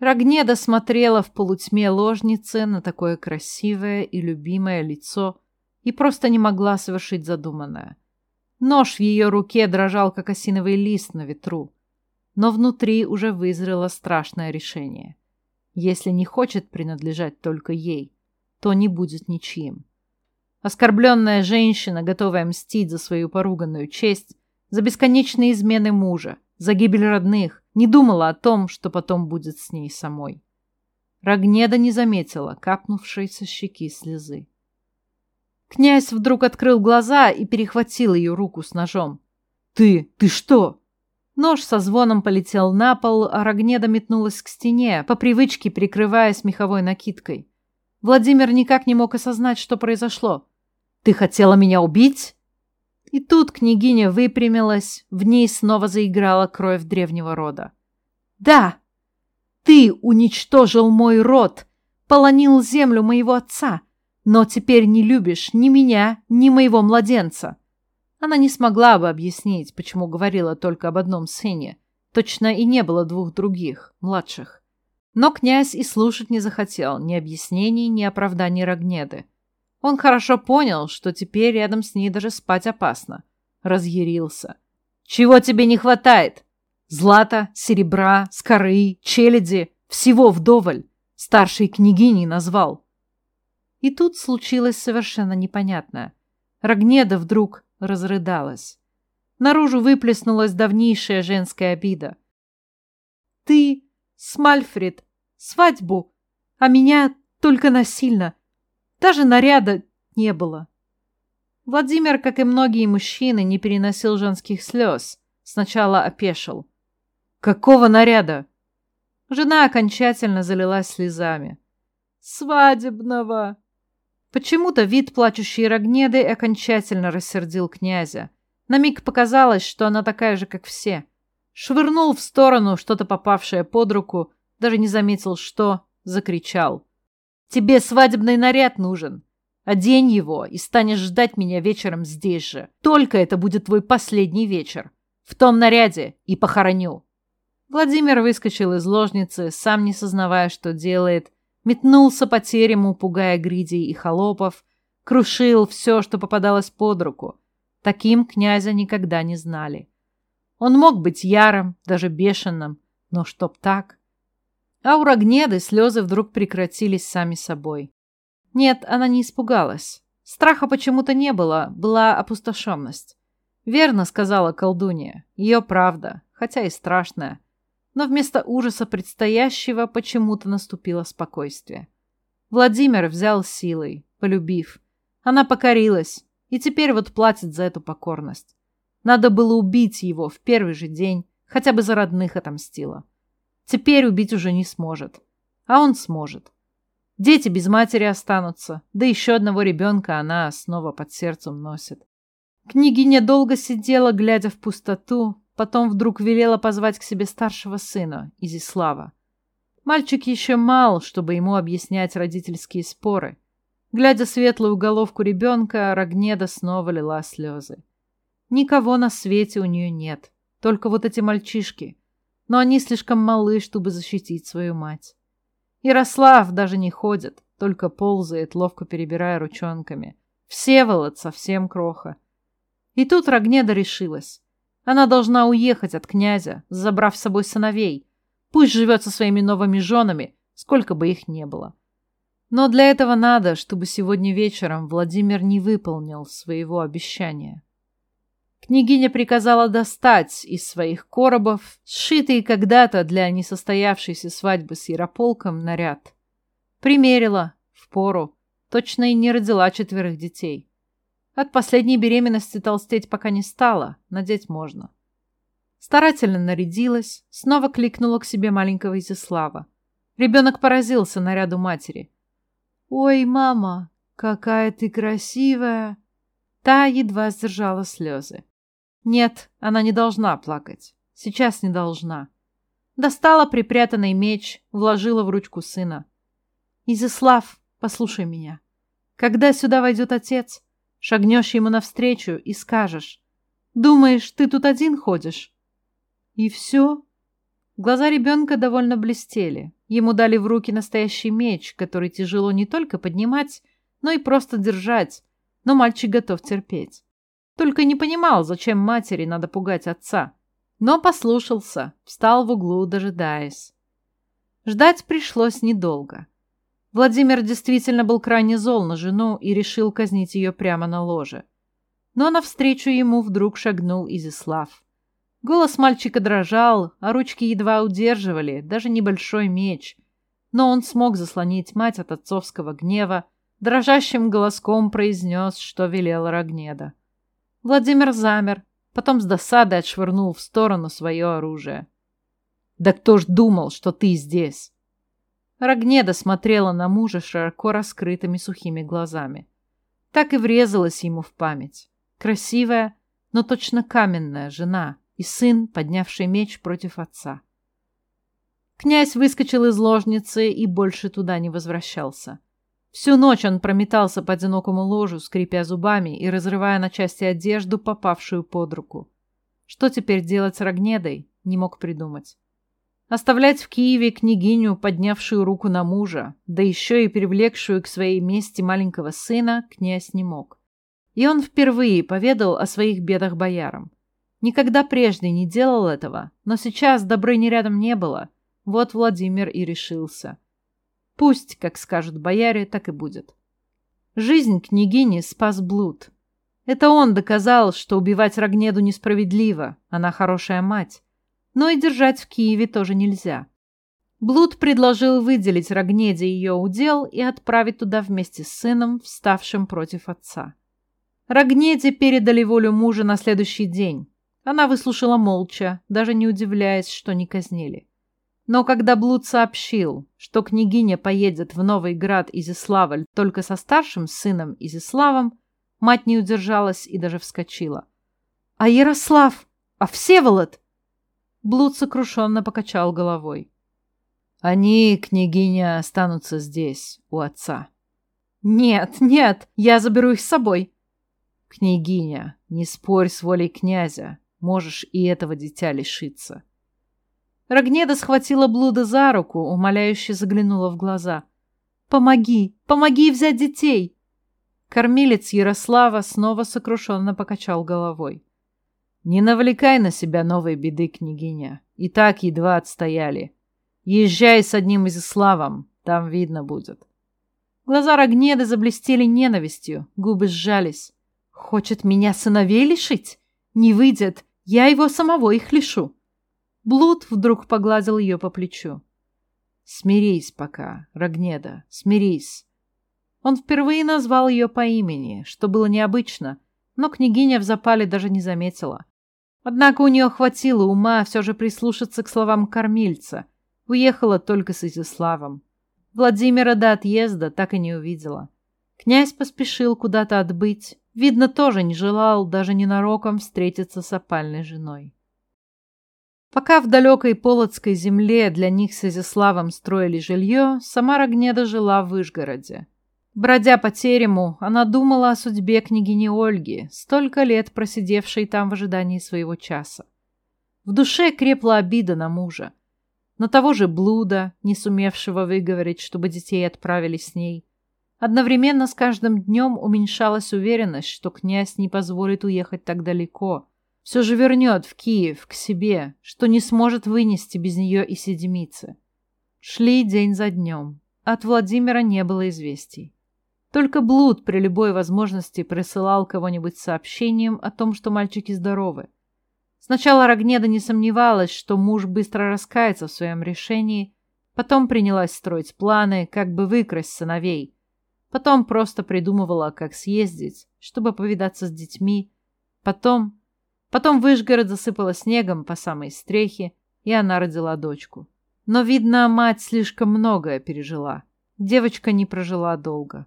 Рогнеда смотрела в полутьме ложницы на такое красивое и любимое лицо и просто не могла совершить задуманное. Нож в ее руке дрожал, как осиновый лист на ветру. Но внутри уже вызрело страшное решение. Если не хочет принадлежать только ей, то не будет ничьим. Оскорбленная женщина, готовая мстить за свою поруганную честь, за бесконечные измены мужа, за гибель родных, не думала о том, что потом будет с ней самой. Рогнеда не заметила капнувшей со щеки слезы. Князь вдруг открыл глаза и перехватил ее руку с ножом. «Ты! Ты что?» Нож со звоном полетел на пол, а Рогнеда метнулась к стене, по привычке прикрываясь меховой накидкой. Владимир никак не мог осознать, что произошло. «Ты хотела меня убить?» И тут княгиня выпрямилась, в ней снова заиграла кровь древнего рода. «Да, ты уничтожил мой род, полонил землю моего отца, но теперь не любишь ни меня, ни моего младенца». Она не смогла бы объяснить, почему говорила только об одном сыне. Точно и не было двух других, младших. Но князь и слушать не захотел ни объяснений, ни оправданий Рогнеды. Он хорошо понял, что теперь рядом с ней даже спать опасно. Разъярился. «Чего тебе не хватает? Злата, серебра, скоры, челяди, всего вдоволь. Старшей княгиней назвал». И тут случилось совершенно непонятное. Рогнеда вдруг разрыдалась. Наружу выплеснулась давнейшая женская обида. «Ты, Смальфред, свадьбу, а меня только насильно. Даже наряда не было. Владимир, как и многие мужчины, не переносил женских слез. Сначала опешил. «Какого наряда?» Жена окончательно залилась слезами. «Свадебного!» Почему-то вид плачущей Рогнеды окончательно рассердил князя. На миг показалось, что она такая же, как все. Швырнул в сторону что-то попавшее под руку, даже не заметил, что, закричал. Тебе свадебный наряд нужен. Одень его и станешь ждать меня вечером здесь же. Только это будет твой последний вечер. В том наряде и похороню». Владимир выскочил из ложницы, сам не сознавая, что делает, метнулся по терему, пугая гридей и холопов, крушил все, что попадалось под руку. Таким князя никогда не знали. Он мог быть ярым, даже бешеным, но чтоб так. А у Рогнеды слезы вдруг прекратились сами собой. Нет, она не испугалась. Страха почему-то не было, была опустошенность. Верно сказала колдунья, ее правда, хотя и страшная. Но вместо ужаса предстоящего почему-то наступило спокойствие. Владимир взял силой, полюбив. Она покорилась, и теперь вот платит за эту покорность. Надо было убить его в первый же день, хотя бы за родных отомстила. Теперь убить уже не сможет. А он сможет. Дети без матери останутся, да еще одного ребенка она снова под сердцем носит. Княгиня долго сидела, глядя в пустоту, потом вдруг велела позвать к себе старшего сына, Изислава. Мальчик еще мал, чтобы ему объяснять родительские споры. Глядя светлую головку ребенка, Рогнеда снова лила слезы. Никого на свете у нее нет, только вот эти мальчишки, но они слишком малы, чтобы защитить свою мать. Ярослав даже не ходит, только ползает, ловко перебирая ручонками. Всеволод совсем кроха. И тут Рогнеда решилась. Она должна уехать от князя, забрав с собой сыновей. Пусть живет со своими новыми женами, сколько бы их не было. Но для этого надо, чтобы сегодня вечером Владимир не выполнил своего обещания. Княгиня приказала достать из своих коробов сшитый когда-то для несостоявшейся свадьбы с Ярополком наряд. Примерила, в пору, точно и не родила четверых детей. От последней беременности толстеть пока не стала, надеть можно. Старательно нарядилась, снова кликнула к себе маленького Изяслава. Ребенок поразился наряду матери. «Ой, мама, какая ты красивая!» Та едва сдержала слезы. Нет, она не должна плакать. Сейчас не должна. Достала припрятанный меч, вложила в ручку сына. «Изяслав, послушай меня. Когда сюда войдет отец, шагнешь ему навстречу и скажешь, «Думаешь, ты тут один ходишь?» «И все?» Глаза ребенка довольно блестели. Ему дали в руки настоящий меч, который тяжело не только поднимать, но и просто держать, но мальчик готов терпеть. Только не понимал, зачем матери надо пугать отца. Но послушался, встал в углу, дожидаясь. Ждать пришлось недолго. Владимир действительно был крайне зол на жену и решил казнить ее прямо на ложе. Но навстречу ему вдруг шагнул Изислав. Голос мальчика дрожал, а ручки едва удерживали, даже небольшой меч. Но он смог заслонить мать от отцовского гнева, дрожащим голоском произнес, что велел Рогнеда. Владимир замер, потом с досадой отшвырнул в сторону свое оружие. «Да кто ж думал, что ты здесь?» Рогнеда смотрела на мужа широко раскрытыми сухими глазами. Так и врезалась ему в память. Красивая, но точно каменная жена — и сын, поднявший меч против отца. Князь выскочил из ложницы и больше туда не возвращался. Всю ночь он прометался по одинокому ложу, скрипя зубами и разрывая на части одежду, попавшую под руку. Что теперь делать с Рогнедой, не мог придумать. Оставлять в Киеве княгиню, поднявшую руку на мужа, да еще и привлекшую к своей мести маленького сына, князь не мог. И он впервые поведал о своих бедах боярам. Никогда прежде не делал этого, но сейчас Добрыни рядом не было. Вот Владимир и решился. Пусть, как скажут бояре, так и будет. Жизнь княгини спас блуд. Это он доказал, что убивать Рогнеду несправедливо, она хорошая мать. Но и держать в Киеве тоже нельзя. Блуд предложил выделить Рогнеде ее удел и отправить туда вместе с сыном, вставшим против отца. Рогнеде передали волю мужа на следующий день. Она выслушала молча, даже не удивляясь, что не казнили. Но когда Блуд сообщил, что княгиня поедет в Новый Град Изиславль только со старшим сыном Изиславом, мать не удержалась и даже вскочила. «А Ярослав? А Всеволод?» Блуд сокрушенно покачал головой. «Они, княгиня, останутся здесь, у отца». «Нет, нет, я заберу их с собой». «Княгиня, не спорь с волей князя. Можешь и этого дитя лишиться. Рогнеда схватила Блуда за руку, умоляюще заглянула в глаза. «Помоги! Помоги взять детей!» Кормилец Ярослава снова сокрушенно покачал головой. «Не навлекай на себя новой беды, княгиня. И так едва отстояли. Езжай с одним из Иславом, там видно будет». Глаза Рогнеды заблестели ненавистью, губы сжались. «Хочет меня сыновей лишить? Не выйдет. Я его самого их лишу. Блуд вдруг погладил ее по плечу. Смирись пока, Рогнеда, смирись. Он впервые назвал ее по имени, что было необычно, но княгиня в запале даже не заметила. Однако у нее хватило ума все же прислушаться к словам кормильца. Уехала только с Изяславом. Владимира до отъезда так и не увидела. Князь поспешил куда-то отбыть, Видно, тоже не желал даже ненароком встретиться с опальной женой. Пока в далекой Полоцкой земле для них с Изяславом строили жилье, сама Рогнеда жила в Вышгороде. Бродя по терему, она думала о судьбе княгини Ольги, столько лет просидевшей там в ожидании своего часа. В душе крепла обида на мужа, на того же блуда, не сумевшего выговорить, чтобы детей отправили с ней, Одновременно с каждым днем уменьшалась уверенность, что князь не позволит уехать так далеко. Все же вернет в Киев, к себе, что не сможет вынести без нее и седмицы. Шли день за днем. От Владимира не было известий. Только Блуд при любой возможности присылал кого-нибудь сообщением о том, что мальчики здоровы. Сначала Рогнеда не сомневалась, что муж быстро раскается в своем решении, потом принялась строить планы, как бы выкрасть сыновей – Потом просто придумывала, как съездить, чтобы повидаться с детьми. Потом... Потом Вышгород засыпала снегом по самой стрехе, и она родила дочку. Но, видно, мать слишком многое пережила. Девочка не прожила долго.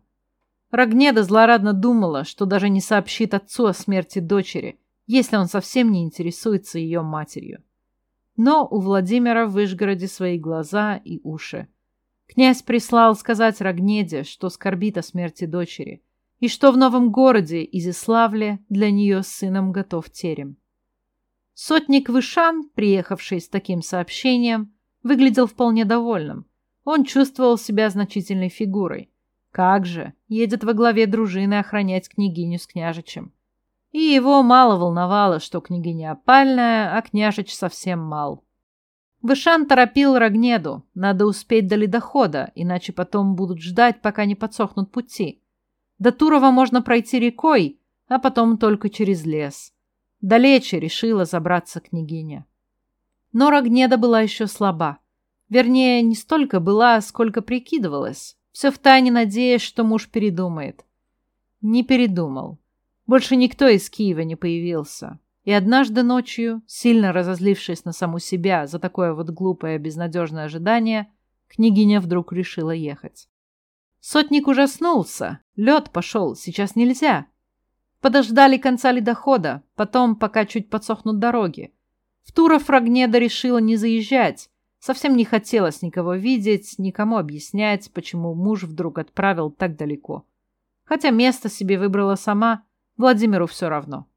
Рогнеда злорадно думала, что даже не сообщит отцу о смерти дочери, если он совсем не интересуется ее матерью. Но у Владимира в Вышгороде свои глаза и уши. Князь прислал сказать Рогнеде, что скорбит о смерти дочери, и что в новом городе, Изиславле, для нее с сыном готов терем. Сотник Вышан, приехавший с таким сообщением, выглядел вполне довольным. Он чувствовал себя значительной фигурой. Как же, едет во главе дружины охранять княгиню с княжичем. И его мало волновало, что княгиня опальная, а княжич совсем мал. Вышан торопил Рогнеду, надо успеть до ледохода, иначе потом будут ждать, пока не подсохнут пути. До Турова можно пройти рекой, а потом только через лес. Далече решила забраться княгиня. Но Рогнеда была еще слаба. Вернее, не столько была, сколько прикидывалась. Все втайне надеясь, что муж передумает. Не передумал. Больше никто из Киева не появился. И однажды ночью, сильно разозлившись на саму себя за такое вот глупое безнадежное ожидание, княгиня вдруг решила ехать. Сотник ужаснулся. Лед пошел, сейчас нельзя. Подождали конца ледохода, потом, пока чуть подсохнут дороги. В Туров Рогнеда решила не заезжать. Совсем не хотелось никого видеть, никому объяснять, почему муж вдруг отправил так далеко. Хотя место себе выбрала сама, Владимиру все равно.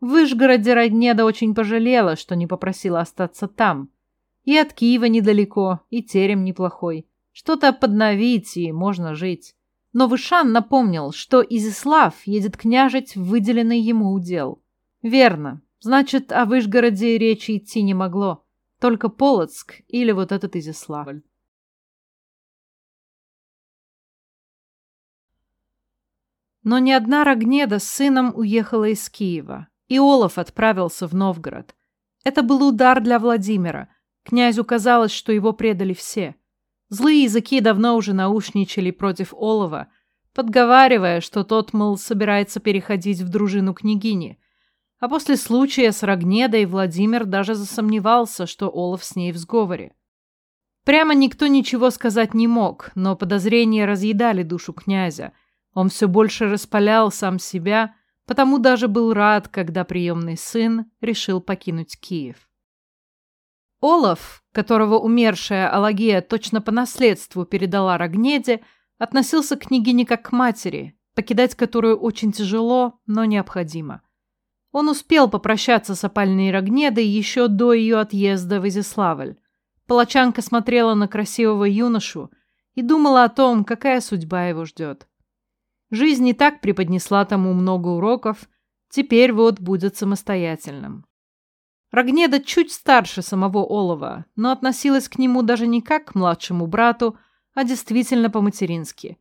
В Вышгороде Роднеда очень пожалела, что не попросила остаться там. И от Киева недалеко, и терем неплохой. Что-то подновить, и можно жить. Но Вышан напомнил, что Изислав едет княжить в выделенный ему удел. Верно. Значит, о Вышгороде речи идти не могло. Только Полоцк или вот этот Изиславль. Но ни одна Рогнеда с сыном уехала из Киева и Олаф отправился в Новгород. Это был удар для Владимира. Князю казалось, что его предали все. Злые языки давно уже наушничали против Олова, подговаривая, что тот, мол, собирается переходить в дружину княгини. А после случая с Рогнедой Владимир даже засомневался, что Олаф с ней в сговоре. Прямо никто ничего сказать не мог, но подозрения разъедали душу князя. Он все больше распалял сам себя, потому даже был рад, когда приемный сын решил покинуть Киев. Олаф, которого умершая Алагея точно по наследству передала Рогнеде, относился к княгине как к матери, покидать которую очень тяжело, но необходимо. Он успел попрощаться с опальной Рогнедой еще до ее отъезда в Изяславль. Палачанка смотрела на красивого юношу и думала о том, какая судьба его ждет. Жизнь и так преподнесла тому много уроков, теперь вот будет самостоятельным. Рогнеда чуть старше самого Олова, но относилась к нему даже не как к младшему брату, а действительно по-матерински.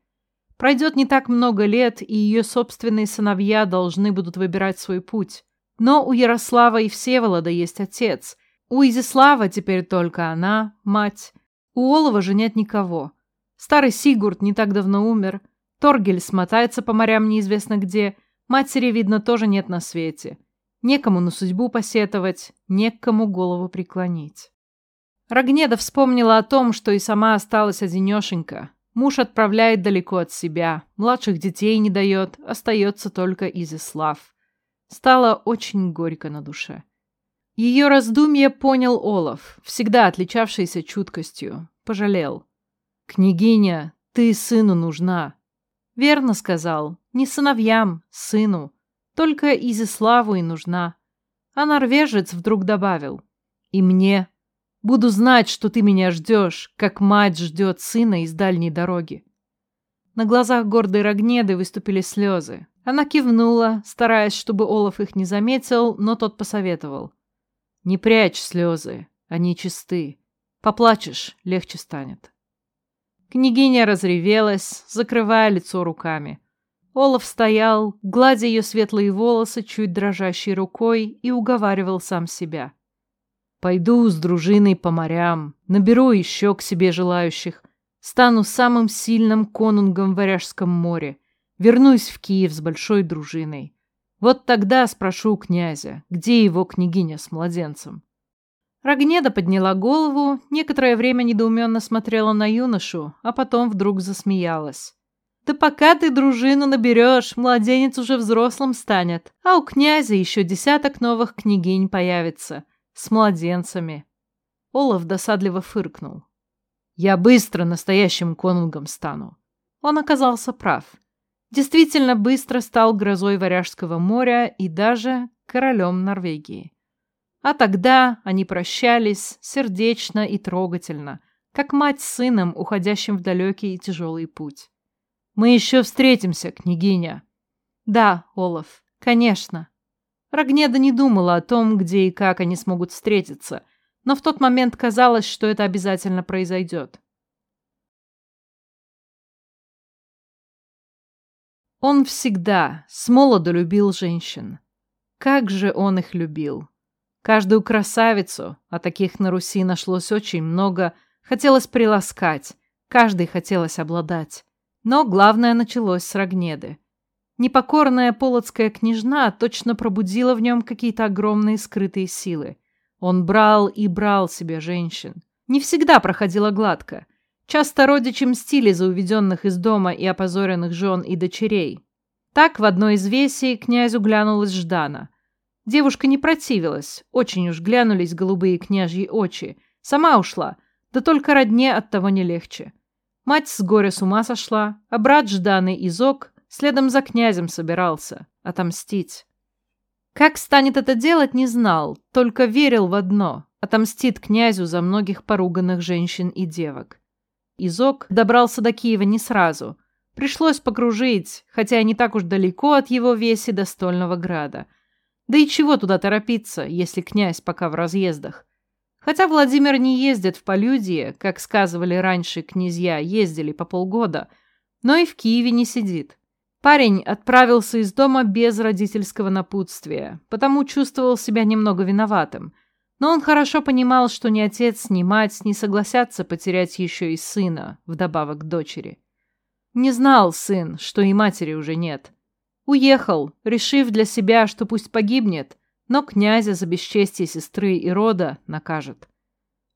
Пройдет не так много лет, и ее собственные сыновья должны будут выбирать свой путь. Но у Ярослава и Всеволода есть отец. У Изислава теперь только она, мать. У Олова же нет никого. Старый Сигурд не так давно умер – Торгель смотается по морям неизвестно где. Матери, видно, тоже нет на свете. Некому на судьбу посетовать, некому голову преклонить. Рогнеда вспомнила о том, что и сама осталась одинешенька. Муж отправляет далеко от себя, младших детей не дает, остается только Изислав. Стало очень горько на душе. Ее раздумье понял Олаф, всегда отличавшийся чуткостью. Пожалел. «Княгиня, ты сыну нужна. Верно сказал. Не сыновьям, сыну. Только Изиславу и нужна. А норвежец вдруг добавил. И мне. Буду знать, что ты меня ждешь, как мать ждет сына из дальней дороги. На глазах гордой Рогнеды выступили слезы. Она кивнула, стараясь, чтобы Олаф их не заметил, но тот посоветовал. «Не прячь слезы, они чисты. Поплачешь, легче станет». Княгиня разревелась, закрывая лицо руками. Олаф стоял, гладя ее светлые волосы чуть дрожащей рукой и уговаривал сам себя. «Пойду с дружиной по морям, наберу еще к себе желающих, стану самым сильным конунгом в Варяжском море, вернусь в Киев с большой дружиной. Вот тогда спрошу князя, где его княгиня с младенцем». Рогнеда подняла голову, некоторое время недоуменно смотрела на юношу, а потом вдруг засмеялась. «Да пока ты дружину наберешь, младенец уже взрослым станет, а у князя еще десяток новых княгинь появится. С младенцами». Олаф досадливо фыркнул. «Я быстро настоящим конунгом стану». Он оказался прав. Действительно быстро стал грозой Варяжского моря и даже королем Норвегии. А тогда они прощались сердечно и трогательно, как мать с сыном, уходящим в далекий и тяжелый путь. «Мы еще встретимся, княгиня!» «Да, Олаф, конечно!» Рогнеда не думала о том, где и как они смогут встретиться, но в тот момент казалось, что это обязательно произойдет. Он всегда с молоду любил женщин. Как же он их любил! Каждую красавицу, а таких на Руси нашлось очень много, хотелось приласкать, каждой хотелось обладать. Но главное началось с Рогнеды. Непокорная полоцкая княжна точно пробудила в нем какие-то огромные скрытые силы. Он брал и брал себе женщин. Не всегда проходило гладко. Часто родичи мстили за уведенных из дома и опозоренных жен и дочерей. Так в одной из весей князю глянулась Ждана. Девушка не противилась, очень уж глянулись голубые княжьи очи. Сама ушла, да только родне от того не легче. Мать с горя с ума сошла, а брат Жданы Изок следом за князем собирался отомстить. Как станет это делать, не знал, только верил в одно – отомстит князю за многих поруганных женщин и девок. Изок добрался до Киева не сразу. Пришлось покружить, хотя не так уж далеко от его веси до Стольного Града. Да и чего туда торопиться, если князь пока в разъездах? Хотя Владимир не ездит в Полюдье, как сказывали раньше князья, ездили по полгода, но и в Киеве не сидит. Парень отправился из дома без родительского напутствия, потому чувствовал себя немного виноватым – но он хорошо понимал, что ни отец, ни мать не согласятся потерять еще и сына, вдобавок к дочери. Не знал сын, что и матери уже нет. Уехал, решив для себя, что пусть погибнет, но князя за бесчестие сестры и рода накажет.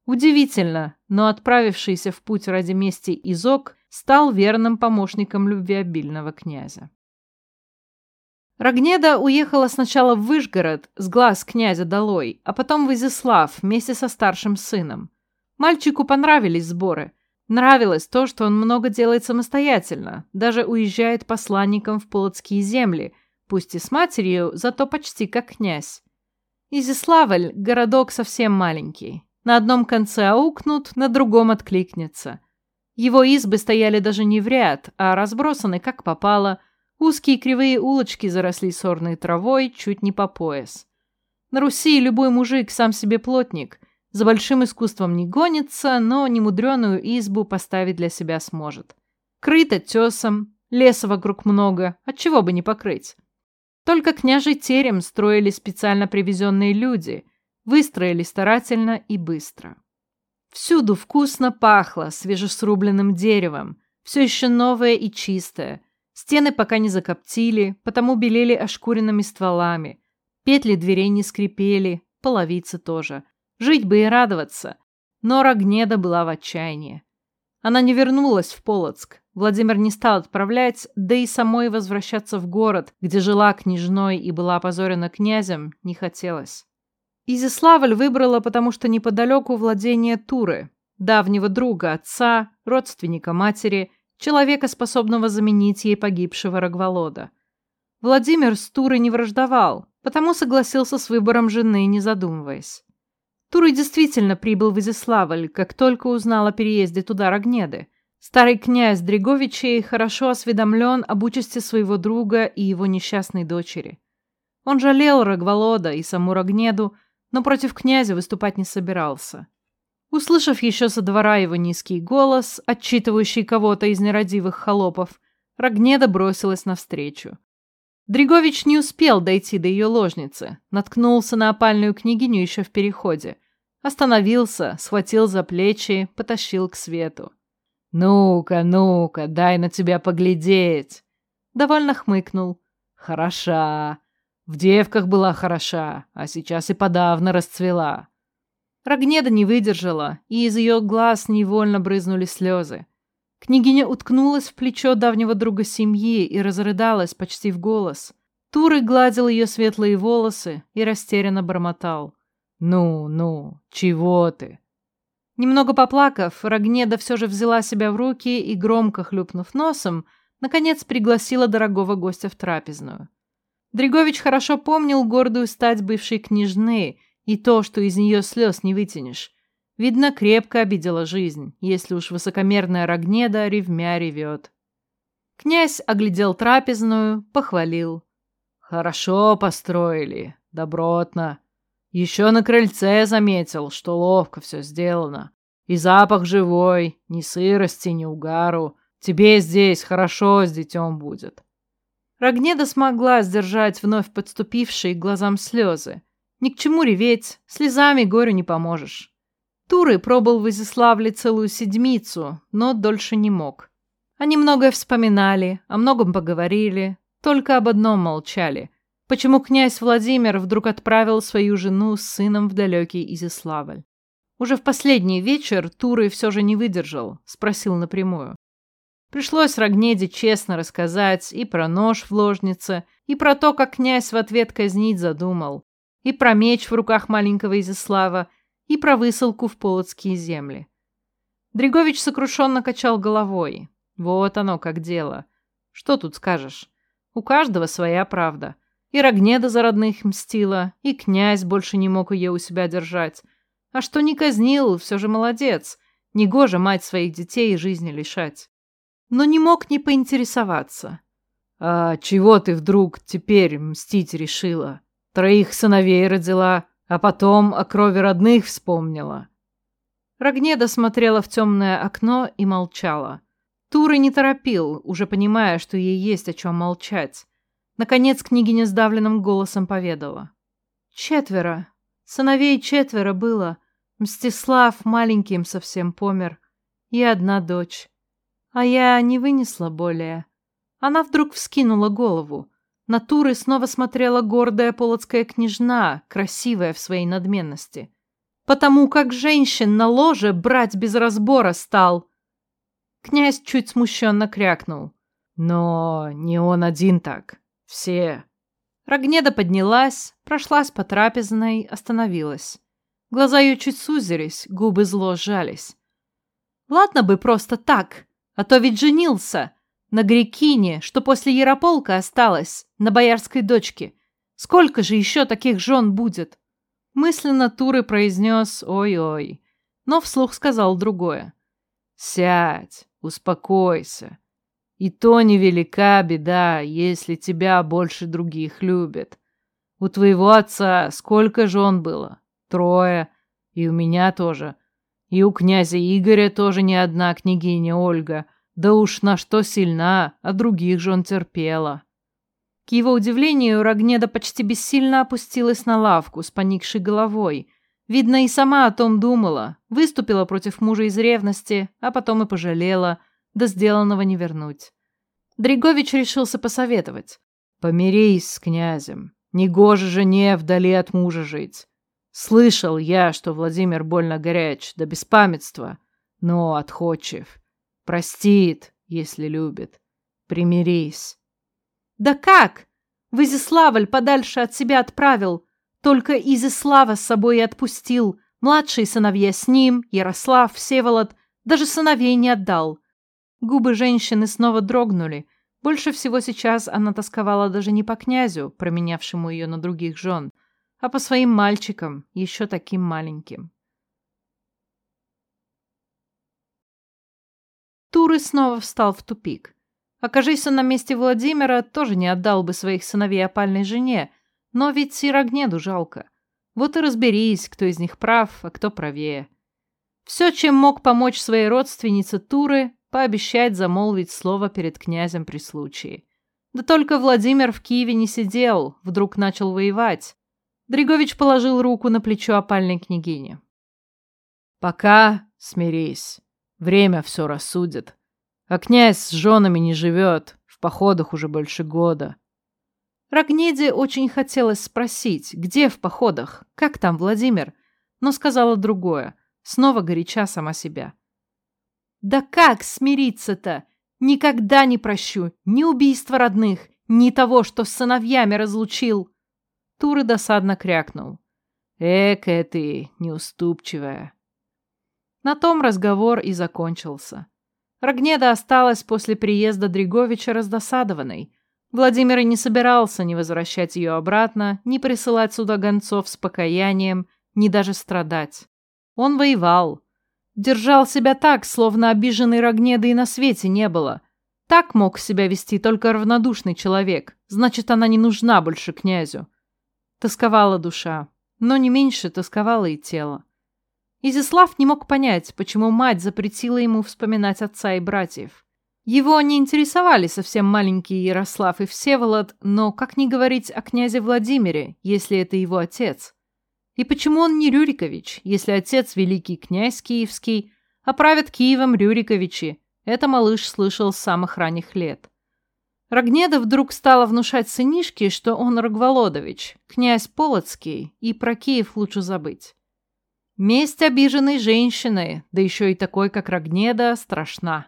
Удивительно, но отправившийся в путь ради мести Изок стал верным помощником любвеобильного князя. Рогнеда уехала сначала в Выжгород с глаз князя долой, а потом в Изяслав вместе со старшим сыном. Мальчику понравились сборы. Нравилось то, что он много делает самостоятельно, даже уезжает посланником в Полоцкие земли, пусть и с матерью, зато почти как князь. Изяславль – городок совсем маленький. На одном конце аукнут, на другом откликнется. Его избы стояли даже не в ряд, а разбросаны как попало – Узкие кривые улочки заросли сорной травой чуть не по пояс. На Руси любой мужик сам себе плотник. За большим искусством не гонится, но немудреную избу поставить для себя сможет. Крыто тесом, леса вокруг много, отчего бы не покрыть. Только княжий терем строили специально привезенные люди, выстроили старательно и быстро. Всюду вкусно пахло свежесрубленным деревом, все еще новое и чистое – Стены пока не закоптили, потому белели ошкуренными стволами. Петли дверей не скрипели, половицы тоже. Жить бы и радоваться. Но Рогнеда была в отчаянии. Она не вернулась в Полоцк. Владимир не стал отправлять, да и самой возвращаться в город, где жила княжной и была опозорена князем, не хотелось. Изяславль выбрала, потому что неподалеку владение Туры, давнего друга отца, родственника матери – человека, способного заменить ей погибшего Рогволода. Владимир с Турой не враждовал, потому согласился с выбором жены, не задумываясь. Туры действительно прибыл в Изяславль, как только узнал о переезде туда Рогнеды. Старый князь Дреговичей хорошо осведомлен об участи своего друга и его несчастной дочери. Он жалел Рогволода и саму Рогнеду, но против князя выступать не собирался. Услышав еще со двора его низкий голос, отчитывающий кого-то из нерадивых холопов, Рогнеда бросилась навстречу. Дригович не успел дойти до ее ложницы, наткнулся на опальную княгиню еще в переходе. Остановился, схватил за плечи, потащил к свету. «Ну-ка, ну-ка, дай на тебя поглядеть!» Довольно хмыкнул. «Хороша. В девках была хороша, а сейчас и подавно расцвела. Рогнеда не выдержала, и из ее глаз невольно брызнули слезы. Княгиня уткнулась в плечо давнего друга семьи и разрыдалась почти в голос. Туры гладил ее светлые волосы и растерянно бормотал. «Ну, ну, чего ты?» Немного поплакав, Рогнеда все же взяла себя в руки и, громко хлюпнув носом, наконец пригласила дорогого гостя в трапезную. Дригович хорошо помнил гордую стать бывшей княжны И то, что из нее слез не вытянешь. Видно, крепко обидела жизнь, если уж высокомерная Рогнеда ревмя ревет. Князь оглядел трапезную, похвалил. «Хорошо построили, добротно. Еще на крыльце заметил, что ловко все сделано. И запах живой, ни сырости, ни угару. Тебе здесь хорошо с детем будет». Рогнеда смогла сдержать вновь подступившие к глазам слезы. Ни к чему реветь, слезами горю не поможешь. Туры пробыл в Изяславле целую седмицу, но дольше не мог. Они многое вспоминали, о многом поговорили, только об одном молчали. Почему князь Владимир вдруг отправил свою жену с сыном в далекий Изяславль? Уже в последний вечер Туры все же не выдержал, спросил напрямую. Пришлось Рогнеде честно рассказать и про нож в ложнице, и про то, как князь в ответ казнить задумал, и про меч в руках маленького Изяслава, и про высылку в полоцкие земли. Дригович сокрушенно качал головой. Вот оно как дело. Что тут скажешь? У каждого своя правда. И Рогнеда за родных мстила, и князь больше не мог ее у себя держать. А что не казнил, все же молодец. Негоже мать своих детей и жизни лишать но не мог не поинтересоваться. «А чего ты вдруг теперь мстить решила? Троих сыновей родила, а потом о крови родных вспомнила». Рогнеда смотрела в темное окно и молчала. Туры не торопил, уже понимая, что ей есть о чем молчать. Наконец княгиня сдавленным голосом поведала. «Четверо. Сыновей четверо было. Мстислав маленьким совсем помер. И одна дочь. А я не вынесла более. Она вдруг вскинула голову. На Туры снова смотрела гордая полоцкая княжна, красивая в своей надменности. Потому как женщин на ложе брать без разбора стал. Князь чуть смущенно крякнул. Но не он один так. Все. Рогнеда поднялась, прошлась по трапезной, остановилась. Глаза ее чуть сузились, губы зло сжались. Ладно бы просто так, а то ведь женился на Грекине, что после Ярополка осталось, на боярской дочке. Сколько же еще таких жен будет? Мысленно Туры произнес «Ой-ой», но вслух сказал другое. «Сядь, успокойся. И то невелика беда, если тебя больше других любят. У твоего отца сколько жен было? Трое. И у меня тоже. И у князя Игоря тоже не одна княгиня Ольга. Да уж на что сильна, а других жен терпела. К его удивлению, Рогнеда почти бессильно опустилась на лавку с поникшей головой. Видно, и сама о том думала, выступила против мужа из ревности, а потом и пожалела, да сделанного не вернуть. Дригович решился посоветовать. «Помирись с князем. Негоже жене вдали от мужа жить. Слышал я, что Владимир больно горяч, да беспамятства, но отходчив. Простит, если любит. Примирись. Да как? В Изиславль подальше от себя отправил. Только Изислава с собой и отпустил. Младшие сыновья с ним, Ярослав, Всеволод, даже сыновей не отдал. Губы женщины снова дрогнули. Больше всего сейчас она тосковала даже не по князю, променявшему ее на других жен, а по своим мальчикам, еще таким маленьким. Туры снова встал в тупик. Окажись он на месте Владимира, тоже не отдал бы своих сыновей опальной жене, но ведь Сирогнеду жалко. Вот и разберись, кто из них прав, а кто правее. Все, чем мог помочь своей родственнице Туры, пообещать замолвить слово перед князем при случае. Да только Владимир в Киеве не сидел, вдруг начал воевать. Дригович положил руку на плечо опальной княгини. «Пока смирись. Время все рассудит. А князь с женами не живет, в походах уже больше года». Рогнеде очень хотелось спросить, где в походах, как там Владимир, но сказала другое, снова горяча сама себя. «Да как смириться-то? Никогда не прощу ни убийства родных, ни того, что с сыновьями разлучил!» Туры досадно крякнул. «Экая ты, неуступчивая!» На том разговор и закончился. Рогнеда осталась после приезда Дриговича раздосадованной. Владимир и не собирался ни возвращать ее обратно, ни присылать сюда гонцов с покаянием, ни даже страдать. Он воевал. Держал себя так, словно обиженной Рогнеды и на свете не было. Так мог себя вести только равнодушный человек. Значит, она не нужна больше князю. Тосковала душа, но не меньше тосковало и тело. Изяслав не мог понять, почему мать запретила ему вспоминать отца и братьев. Его не интересовали совсем маленькие Ярослав и Всеволод, но как не говорить о князе Владимире, если это его отец? И почему он не Рюрикович, если отец великий князь киевский, а правят Киевом Рюриковичи? Это малыш слышал с самых ранних лет. Рогнеда вдруг стала внушать сынишке, что он Рогволодович, князь Полоцкий, и про Киев лучше забыть. Месть обиженной женщины, да еще и такой, как Рогнеда, страшна.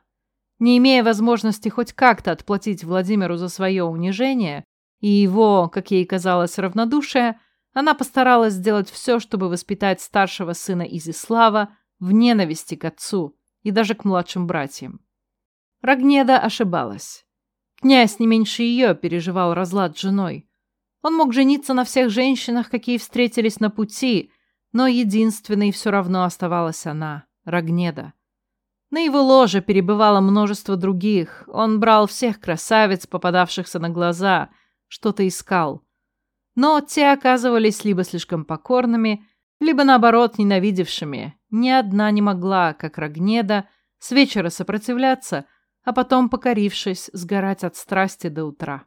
Не имея возможности хоть как-то отплатить Владимиру за свое унижение и его, как ей казалось, равнодушие, она постаралась сделать все, чтобы воспитать старшего сына Изислава в ненависти к отцу и даже к младшим братьям. Рогнеда ошибалась. Князь не меньше ее переживал разлад с женой. Он мог жениться на всех женщинах, какие встретились на пути, но единственной все равно оставалась она, Рогнеда. На его ложе перебывало множество других. Он брал всех красавиц, попадавшихся на глаза, что-то искал. Но те оказывались либо слишком покорными, либо, наоборот, ненавидевшими. Ни одна не могла, как Рогнеда, с вечера сопротивляться — а потом, покорившись, сгорать от страсти до утра.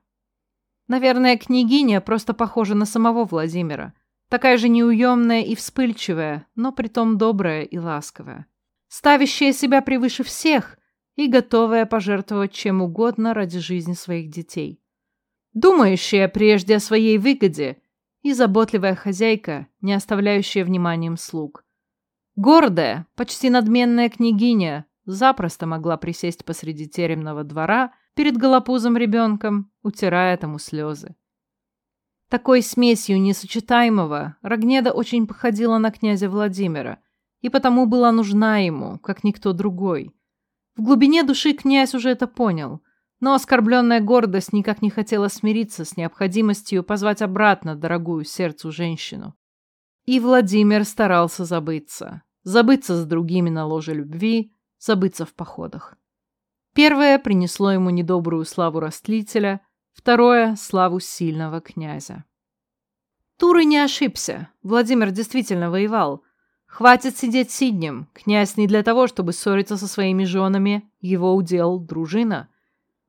Наверное, княгиня просто похожа на самого Владимира. Такая же неуемная и вспыльчивая, но притом добрая и ласковая. Ставящая себя превыше всех и готовая пожертвовать чем угодно ради жизни своих детей. Думающая прежде о своей выгоде и заботливая хозяйка, не оставляющая вниманием слуг. Гордая, почти надменная княгиня, запросто могла присесть посреди теремного двора перед голопузым ребенком, утирая тому слезы. Такой смесью несочетаемого Рогнеда очень походила на князя Владимира, и потому была нужна ему, как никто другой. В глубине души князь уже это понял, но оскорбленная гордость никак не хотела смириться с необходимостью позвать обратно дорогую сердцу женщину. И Владимир старался забыться, забыться с другими на ложе любви, забыться в походах. Первое принесло ему недобрую славу растлителя, второе — славу сильного князя. Туры не ошибся. Владимир действительно воевал. Хватит сидеть сиднем. Князь не для того, чтобы ссориться со своими женами. Его удел дружина.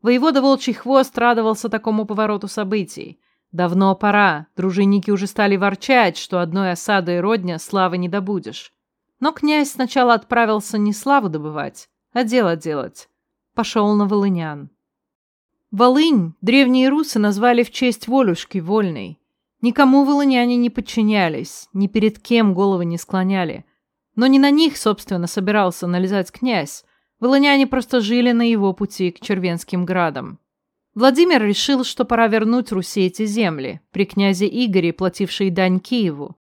Воевода Волчий Хвост радовался такому повороту событий. Давно пора. Дружинники уже стали ворчать, что одной осадой родня славы не добудешь. Но князь сначала отправился не славу добывать, а дело делать. Пошел на Волынян. Волынь древние русы назвали в честь Волюшки Вольной. Никому волыняне не подчинялись, ни перед кем головы не склоняли. Но не на них, собственно, собирался налезать князь. Волыняне просто жили на его пути к Червенским градам. Владимир решил, что пора вернуть Руси эти земли, при князе Игоре, платившей дань Киеву.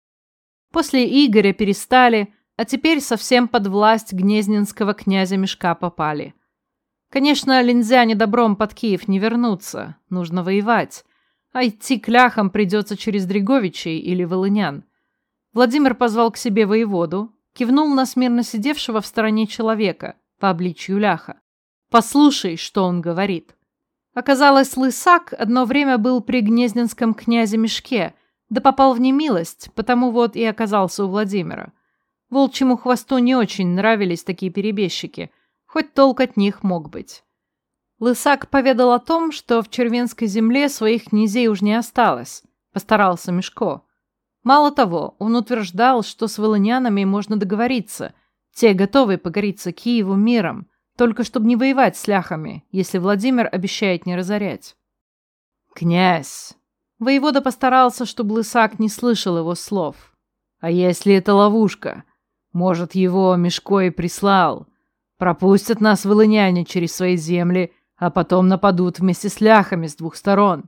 После Игоря перестали, а теперь совсем под власть гнезненского князя Мешка попали. Конечно, линзяне добром под Киев не вернутся, нужно воевать, а идти к ляхам придется через Дреговичей или Волынян. Владимир позвал к себе воеводу, кивнул на смирно сидевшего в стороне человека по обличью ляха. «Послушай, что он говорит». Оказалось, Лысак одно время был при гнезненском князе Мешке, да попал в немилость, потому вот и оказался у Владимира. Волчьему хвосту не очень нравились такие перебежчики, хоть толк от них мог быть. Лысак поведал о том, что в Червенской земле своих князей уж не осталось, постарался Мешко. Мало того, он утверждал, что с волынянами можно договориться, те готовы погориться Киеву миром, только чтобы не воевать с ляхами, если Владимир обещает не разорять. «Князь!» Воевода постарался, чтобы Лысак не слышал его слов. «А если это ловушка? Может, его Мешко и прислал. Пропустят нас волыняне через свои земли, а потом нападут вместе с ляхами с двух сторон.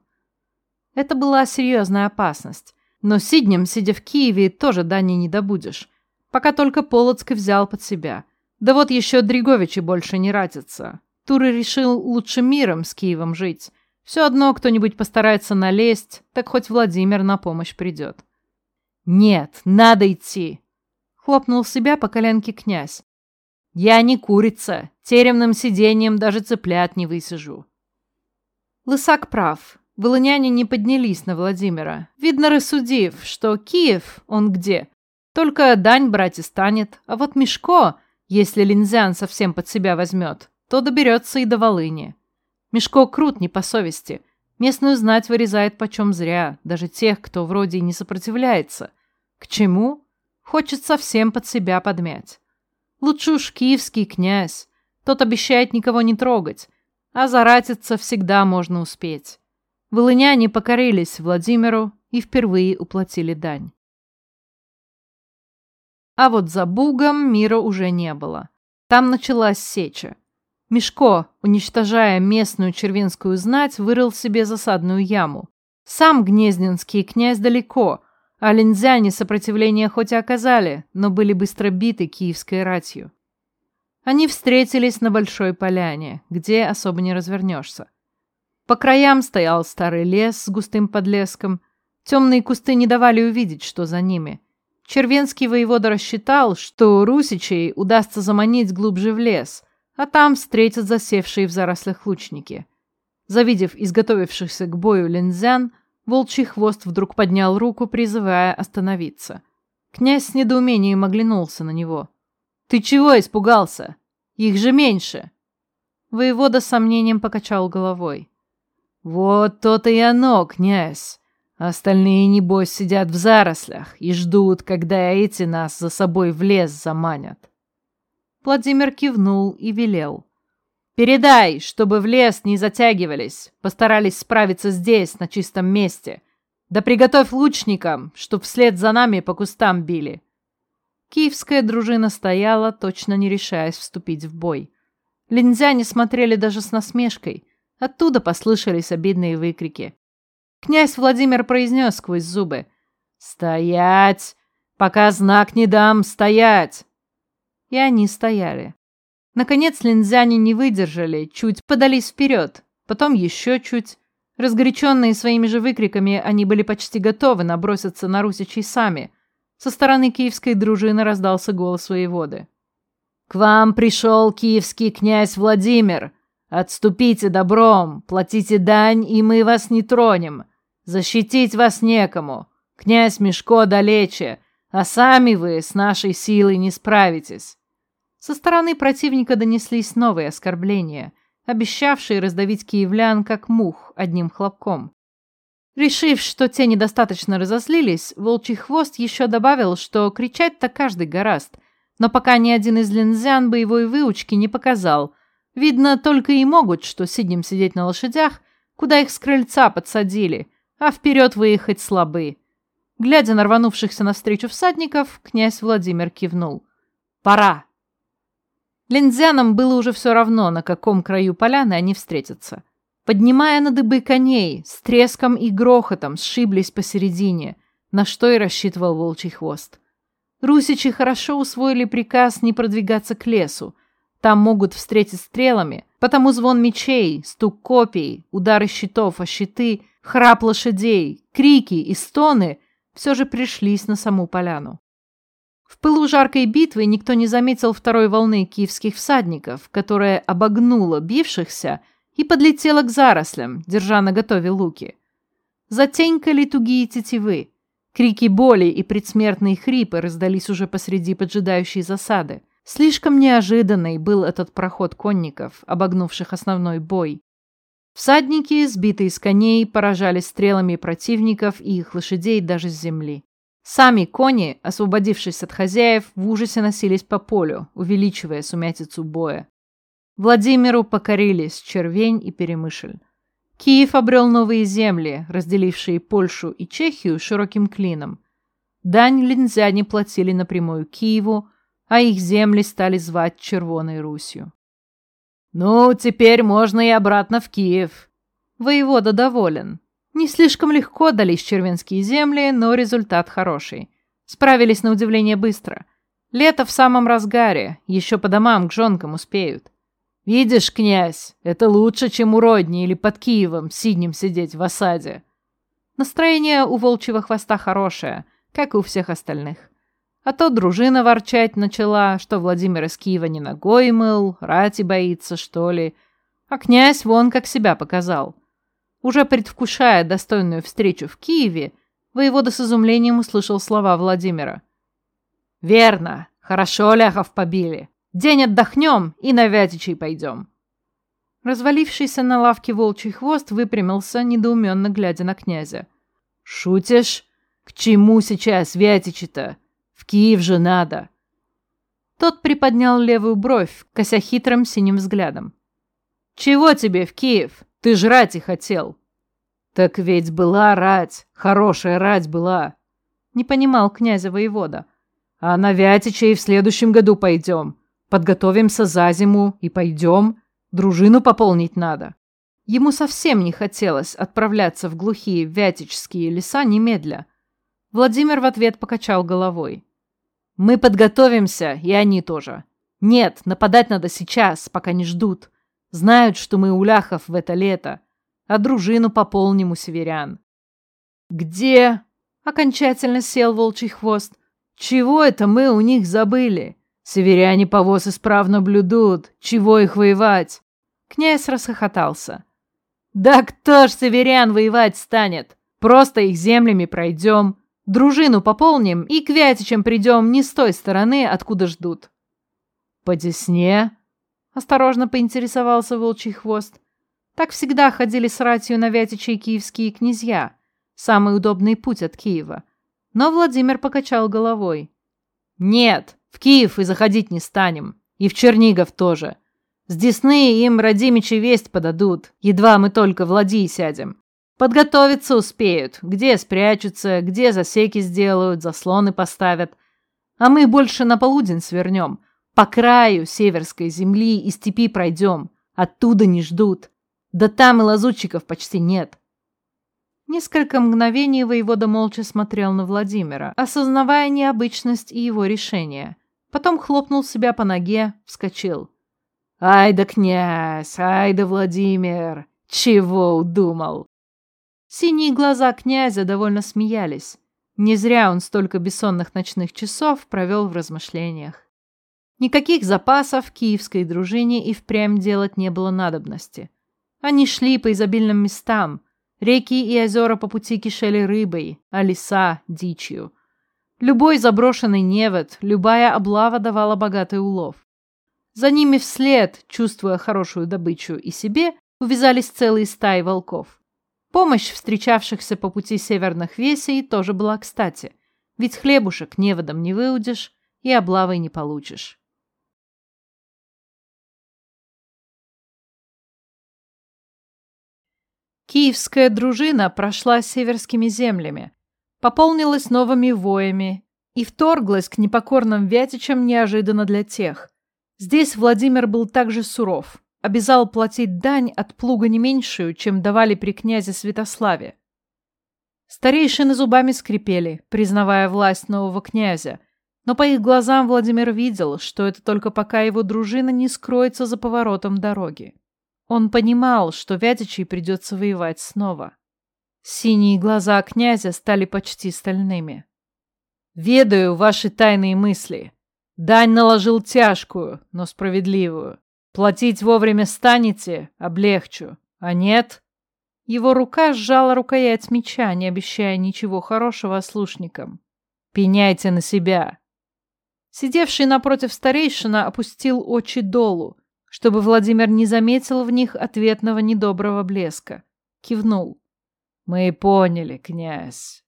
Это была серьезная опасность. Но Сиднем, сидя в Киеве, тоже дани не добудешь. Пока только Полоцк взял под себя. Да вот еще Дриговичи больше не ратятся. Туры решил лучше миром с Киевом жить. Все одно кто-нибудь постарается налезть, так хоть Владимир на помощь придет. «Нет, надо идти!» — хлопнул себя по коленке князь. «Я не курица, теремным сиденьем даже цыплят не высижу». Лысак прав. Волыняне не поднялись на Владимира, видно рассудив, что Киев, он где, только дань брать и станет, а вот Мешко, если Линзян совсем под себя возьмет, то доберется и до Волыни. Мешко крут не по совести. Местную знать вырезает почем зря, даже тех, кто вроде и не сопротивляется. К чему? Хочет совсем под себя подмять. Лучше уж киевский князь. Тот обещает никого не трогать, а заратиться всегда можно успеть. Волыняне покорились Владимиру и впервые уплатили дань. А вот за Бугом мира уже не было. Там началась сеча. Мешко, уничтожая местную червинскую знать, вырыл себе засадную яму. Сам Гнездинский князь далеко, а линзяне сопротивление хоть и оказали, но были быстро биты киевской ратью. Они встретились на большой поляне, где особо не развернешься. По краям стоял старый лес с густым подлеском. Темные кусты не давали увидеть, что за ними. Червенский воевода рассчитал, что русичей удастся заманить глубже в лес, а там встретят засевшие в зарослях лучники. Завидев изготовившихся к бою линзян, волчий хвост вдруг поднял руку, призывая остановиться. Князь с недоумением оглянулся на него. «Ты чего испугался? Их же меньше!» Воевода с сомнением покачал головой. «Вот то-то и оно, князь. Остальные, небось, сидят в зарослях и ждут, когда эти нас за собой в лес заманят». Владимир кивнул и велел. «Передай, чтобы в лес не затягивались, постарались справиться здесь, на чистом месте. Да приготовь лучникам, чтоб вслед за нами по кустам били». Киевская дружина стояла, точно не решаясь вступить в бой. Линзяне смотрели даже с насмешкой. Оттуда послышались обидные выкрики. Князь Владимир произнес сквозь зубы. «Стоять! Пока знак не дам, стоять!» И они стояли. Наконец линзяне не выдержали, чуть подались вперед, потом еще чуть. Разгоряченные своими же выкриками, они были почти готовы наброситься на русичей сами. Со стороны киевской дружины раздался голос воеводы. «К вам пришел киевский князь Владимир. Отступите добром, платите дань, и мы вас не тронем. Защитить вас некому. Князь Мешко далече, а сами вы с нашей силой не справитесь. Со стороны противника донеслись новые оскорбления, обещавшие раздавить киевлян как мух одним хлопком. Решив, что те недостаточно разозлились, волчий хвост еще добавил, что кричать-то каждый гораст, но пока ни один из линзян боевой выучки не показал. Видно, только и могут, что сиднем сидеть на лошадях, куда их с крыльца подсадили, а вперед выехать слабы. Глядя на рванувшихся навстречу всадников, князь Владимир кивнул. «Пора!» Линдзянам было уже все равно, на каком краю поляны они встретятся. Поднимая на дыбы коней, с треском и грохотом сшиблись посередине, на что и рассчитывал волчий хвост. Русичи хорошо усвоили приказ не продвигаться к лесу. Там могут встретить стрелами, потому звон мечей, стук копий, удары щитов о щиты — Храп лошадей, крики и стоны все же пришлись на саму поляну. В пылу жаркой битвы никто не заметил второй волны киевских всадников, которая обогнула бившихся и подлетела к зарослям, держа на готове луки. Затенькали тугие тетивы. Крики боли и предсмертные хрипы раздались уже посреди поджидающей засады. Слишком неожиданный был этот проход конников, обогнувших основной бой. Всадники, сбитые с коней, поражали стрелами противников и их лошадей даже с земли. Сами кони, освободившись от хозяев, в ужасе носились по полю, увеличивая сумятицу боя. Владимиру покорились Червень и Перемышль. Киев обрел новые земли, разделившие Польшу и Чехию широким клином. Дань линзяне платили напрямую Киеву, а их земли стали звать Червоной Русью. «Ну, теперь можно и обратно в Киев». Воевода доволен. Не слишком легко дались червенские земли, но результат хороший. Справились на удивление быстро. Лето в самом разгаре, еще по домам к жонкам успеют. «Видишь, князь, это лучше, чем у Родни или под Киевом сиднем сидеть в осаде». Настроение у волчьего хвоста хорошее, как и у всех остальных. А то дружина ворчать начала, что Владимир из Киева не ногой мыл, рати боится, что ли. А князь вон как себя показал. Уже предвкушая достойную встречу в Киеве, воевода с изумлением услышал слова Владимира. «Верно. Хорошо ляхов побили. День отдохнем и на Вятичей пойдем». Развалившийся на лавке волчий хвост выпрямился, недоуменно глядя на князя. «Шутишь? К чему сейчас Вятичи-то? В Киев же надо!» Тот приподнял левую бровь, кося хитрым синим взглядом. «Чего тебе в Киев? Ты ж рати хотел!» «Так ведь была рать, хорошая рать была!» Не понимал князя воевода. «А на Вятичей в следующем году пойдем. Подготовимся за зиму и пойдем. Дружину пополнить надо». Ему совсем не хотелось отправляться в глухие вятические леса немедля. Владимир в ответ покачал головой. «Мы подготовимся, и они тоже. Нет, нападать надо сейчас, пока не ждут. Знают, что мы у ляхов в это лето, а дружину пополним у северян». «Где?» — окончательно сел волчий хвост. «Чего это мы у них забыли? Северяне повоз исправно блюдут. Чего их воевать?» Князь расхохотался. Да кто ж северян воевать станет? Просто их землями пройдем, дружину пополним и к Вятичам придем не с той стороны, откуда ждут. По Десне? Осторожно поинтересовался волчий хвост. Так всегда ходили с ратью на Вятичей киевские князья. Самый удобный путь от Киева. Но Владимир покачал головой. «Нет, в Киев и заходить не станем. И в Чернигов тоже. С Десны им родимичи весть подадут, едва мы только в ладьи сядем. Подготовиться успеют, где спрячутся, где засеки сделают, заслоны поставят. А мы больше на полудень свернем, по краю северской земли и степи пройдем, оттуда не ждут. Да там и лазутчиков почти нет. Несколько мгновений воевода молча смотрел на Владимира, осознавая необычность и его решение. Потом хлопнул себя по ноге, вскочил. «Ай да князь, ай да Владимир! Чего удумал?» Синие глаза князя довольно смеялись. Не зря он столько бессонных ночных часов провел в размышлениях. Никаких запасов киевской дружине и впрямь делать не было надобности. Они шли по изобильным местам. Реки и озера по пути кишели рыбой, а леса — дичью. Любой заброшенный невод, любая облава давала богатый улов. За ними вслед, чувствуя хорошую добычу и себе, увязались целые стаи волков. Помощь встречавшихся по пути северных весей тоже была кстати, ведь хлебушек неводом не выудишь и облавой не получишь. Киевская дружина прошла северскими землями, пополнилась новыми воями и вторглась к непокорным вятичам неожиданно для тех, Здесь Владимир был также суров, обязал платить дань от плуга не меньшую, чем давали при князе Святославе. Старейшины зубами скрипели, признавая власть нового князя, но по их глазам Владимир видел, что это только пока его дружина не скроется за поворотом дороги. Он понимал, что Вятичей придется воевать снова. Синие глаза князя стали почти стальными. «Ведаю ваши тайные мысли», Дань наложил тяжкую, но справедливую. Платить вовремя станете — облегчу. А нет? Его рука сжала рукоять меча, не обещая ничего хорошего ослушникам. Пеняйте на себя. Сидевший напротив старейшина опустил очи долу, чтобы Владимир не заметил в них ответного недоброго блеска. Кивнул. «Мы поняли, князь».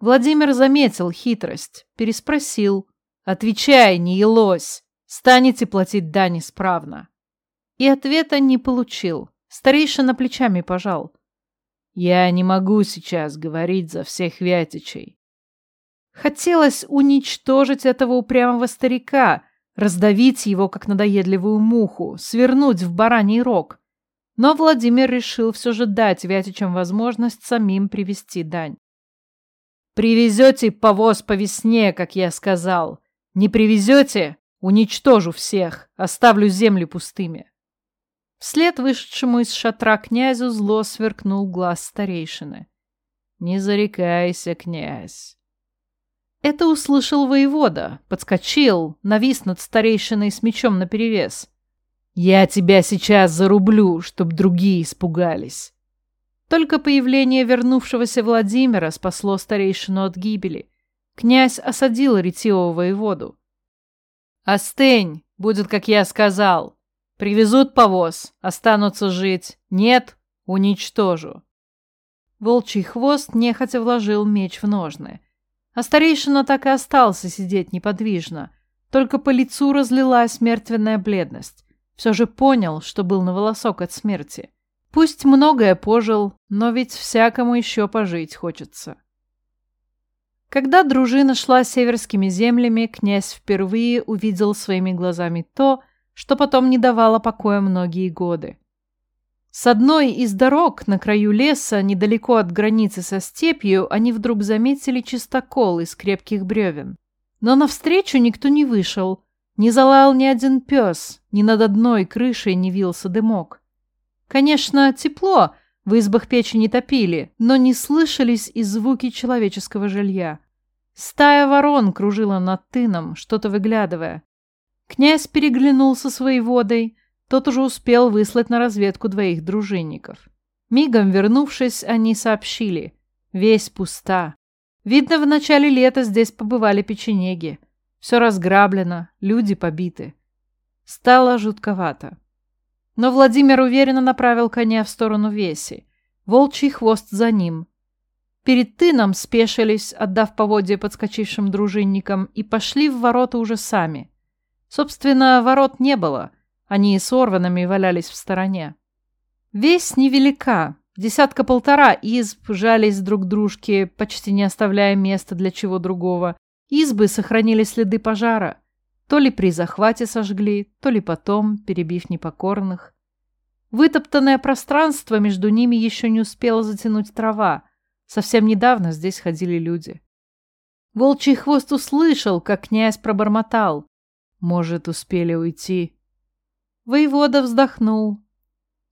Владимир заметил хитрость, переспросил, Отвечай, не елось! Станете платить дань исправно. И ответа не получил. Старейшина плечами пожал. Я не могу сейчас говорить за всех вятичей. Хотелось уничтожить этого упрямого старика, раздавить его, как надоедливую муху, свернуть в бараний рог. Но Владимир решил все же дать Вятичам возможность самим привести дань. «Привезете повоз по весне, как я сказал. Не привезете — уничтожу всех, оставлю земли пустыми. Вслед вышедшему из шатра князю зло сверкнул глаз старейшины. «Не зарекайся, князь!» Это услышал воевода, подскочил, навис над старейшиной с мечом наперевес. «Я тебя сейчас зарублю, чтоб другие испугались». Только появление вернувшегося Владимира спасло старейшину от гибели. Князь осадил ретивого воеводу. «Остынь, будет, как я сказал. Привезут повоз, останутся жить. Нет, уничтожу». Волчий хвост нехотя вложил меч в ножны. А старейшина так и остался сидеть неподвижно. Только по лицу разлилась мертвенная бледность. Все же понял, что был на волосок от смерти. Пусть многое пожил, но ведь всякому еще пожить хочется. Когда дружина шла северскими землями, князь впервые увидел своими глазами то, что потом не давало покоя многие годы. С одной из дорог на краю леса, недалеко от границы со степью, они вдруг заметили чистокол из крепких бревен. Но навстречу никто не вышел, не залаял ни один пес, ни над одной крышей не вился дымок. Конечно, тепло, в избах печи не топили, но не слышались и звуки человеческого жилья. Стая ворон кружила над тыном, что-то выглядывая. Князь переглянулся своей водой, тот уже успел выслать на разведку двоих дружинников. Мигом вернувшись, они сообщили. Весь пуста. Видно, в начале лета здесь побывали печенеги. Все разграблено, люди побиты. Стало жутковато. Но Владимир уверенно направил коня в сторону Веси. Волчий хвост за ним. Перед тыном спешились, отдав поводье подскочившим дружинникам, и пошли в ворота уже сами. Собственно, ворот не было. Они сорванными валялись в стороне. Весь невелика. Десятка-полтора изб жались друг дружке, почти не оставляя места для чего другого. Избы сохранили следы пожара. То ли при захвате сожгли, то ли потом, перебив непокорных. Вытоптанное пространство между ними еще не успело затянуть трава. Совсем недавно здесь ходили люди. Волчий хвост услышал, как князь пробормотал. Может, успели уйти. Воевода вздохнул.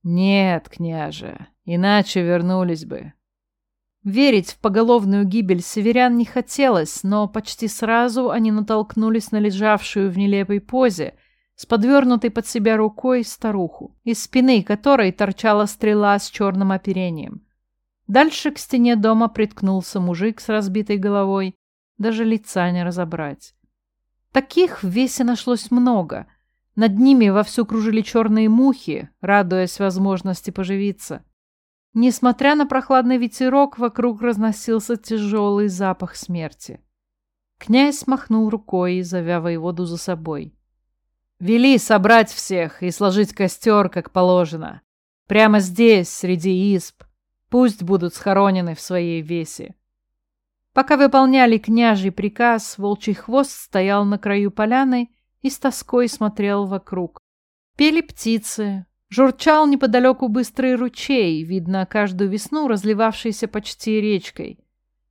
Нет, княже, иначе вернулись бы. Верить в поголовную гибель северян не хотелось, но почти сразу они натолкнулись на лежавшую в нелепой позе, с подвернутой под себя рукой старуху, из спины которой торчала стрела с черным оперением. Дальше к стене дома приткнулся мужик с разбитой головой, даже лица не разобрать. Таких в весе нашлось много. Над ними вовсю кружили черные мухи, радуясь возможности поживиться. Несмотря на прохладный ветерок, вокруг разносился тяжелый запах смерти. Князь махнул рукой, зовя воеводу за собой. «Вели собрать всех и сложить костер, как положено. Прямо здесь, среди исп. Пусть будут схоронены в своей весе». Пока выполняли княжий приказ, волчий хвост стоял на краю поляны и с тоской смотрел вокруг. Пели птицы, Журчал неподалеку быстрый ручей, видно каждую весну разливавшийся почти речкой.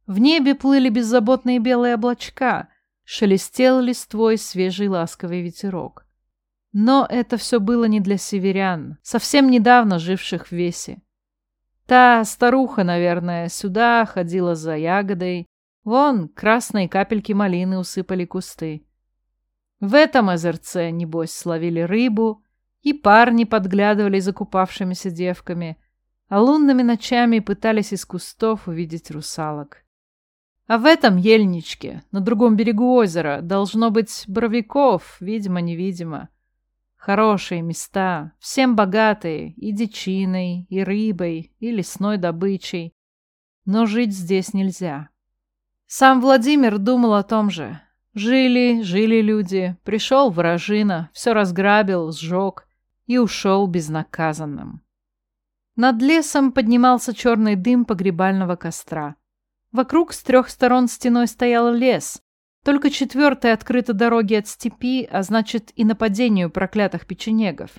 В небе плыли беззаботные белые облачка, шелестел листвой свежий ласковый ветерок. Но это все было не для северян, совсем недавно живших в Весе. Та старуха, наверное, сюда ходила за ягодой. Вон, красные капельки малины усыпали кусты. В этом озерце, небось, словили рыбу — и парни подглядывали за купавшимися девками, а лунными ночами пытались из кустов увидеть русалок. А в этом ельничке, на другом берегу озера, должно быть боровиков, видимо-невидимо. Хорошие места, всем богатые, и дичиной, и рыбой, и лесной добычей. Но жить здесь нельзя. Сам Владимир думал о том же. Жили, жили люди, пришел вражина, все разграбил, сжег и ушел безнаказанным. Над лесом поднимался черный дым погребального костра. Вокруг с трех сторон стеной стоял лес, только четвертая открыта дороги от степи, а значит и нападению проклятых печенегов.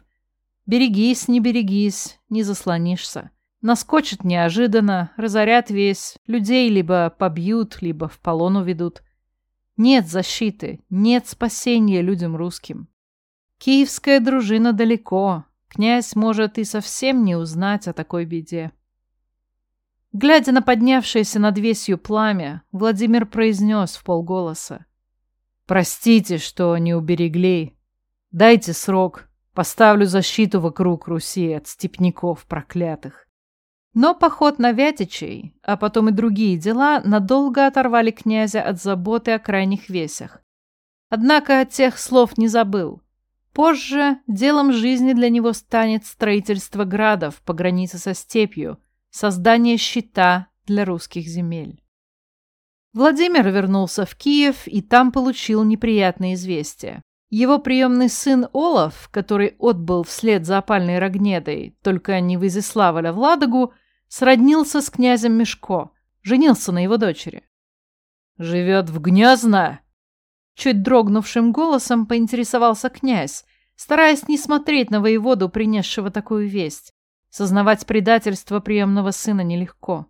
Берегись, не берегись, не заслонишься. Наскочат неожиданно, разорят весь, людей либо побьют, либо в полон уведут. Нет защиты, нет спасения людям русским. Киевская дружина далеко. Князь может и совсем не узнать о такой беде. Глядя на поднявшееся над весью пламя, Владимир произнес в полголоса. «Простите, что не уберегли. Дайте срок, поставлю защиту вокруг Руси от степняков проклятых». Но поход на Вятичей, а потом и другие дела, надолго оторвали князя от заботы о крайних весях. Однако от тех слов не забыл. Позже делом жизни для него станет строительство градов по границе со степью, создание щита для русских земель. Владимир вернулся в Киев и там получил неприятные известия. Его приемный сын Олаф, который отбыл вслед за опальной Рогнедой, только не в Изяславль, а в Ладогу, сроднился с князем Мешко, женился на его дочери. «Живет в Гнезно?» Чуть дрогнувшим голосом поинтересовался князь, стараясь не смотреть на воеводу, принесшего такую весть. Сознавать предательство приемного сына нелегко.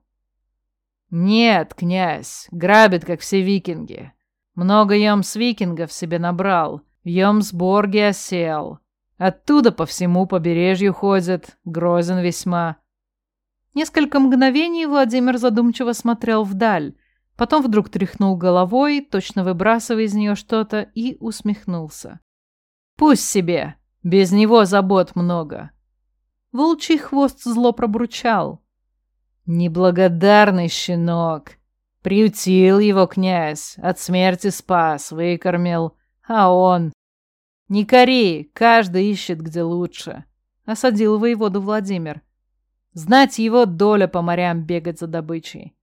«Нет, князь, грабит, как все викинги. Много Йомс викингов себе набрал, в Йомсборге осел. Оттуда по всему побережью ходят, грозен весьма». Несколько мгновений Владимир задумчиво смотрел вдаль, Потом вдруг тряхнул головой, точно выбрасывая из нее что-то, и усмехнулся. «Пусть себе! Без него забот много!» Волчий хвост зло пробурчал. «Неблагодарный щенок! Приютил его князь, от смерти спас, выкормил, а он...» «Не кори, каждый ищет где лучше», — осадил воеводу Владимир. «Знать его доля по морям бегать за добычей.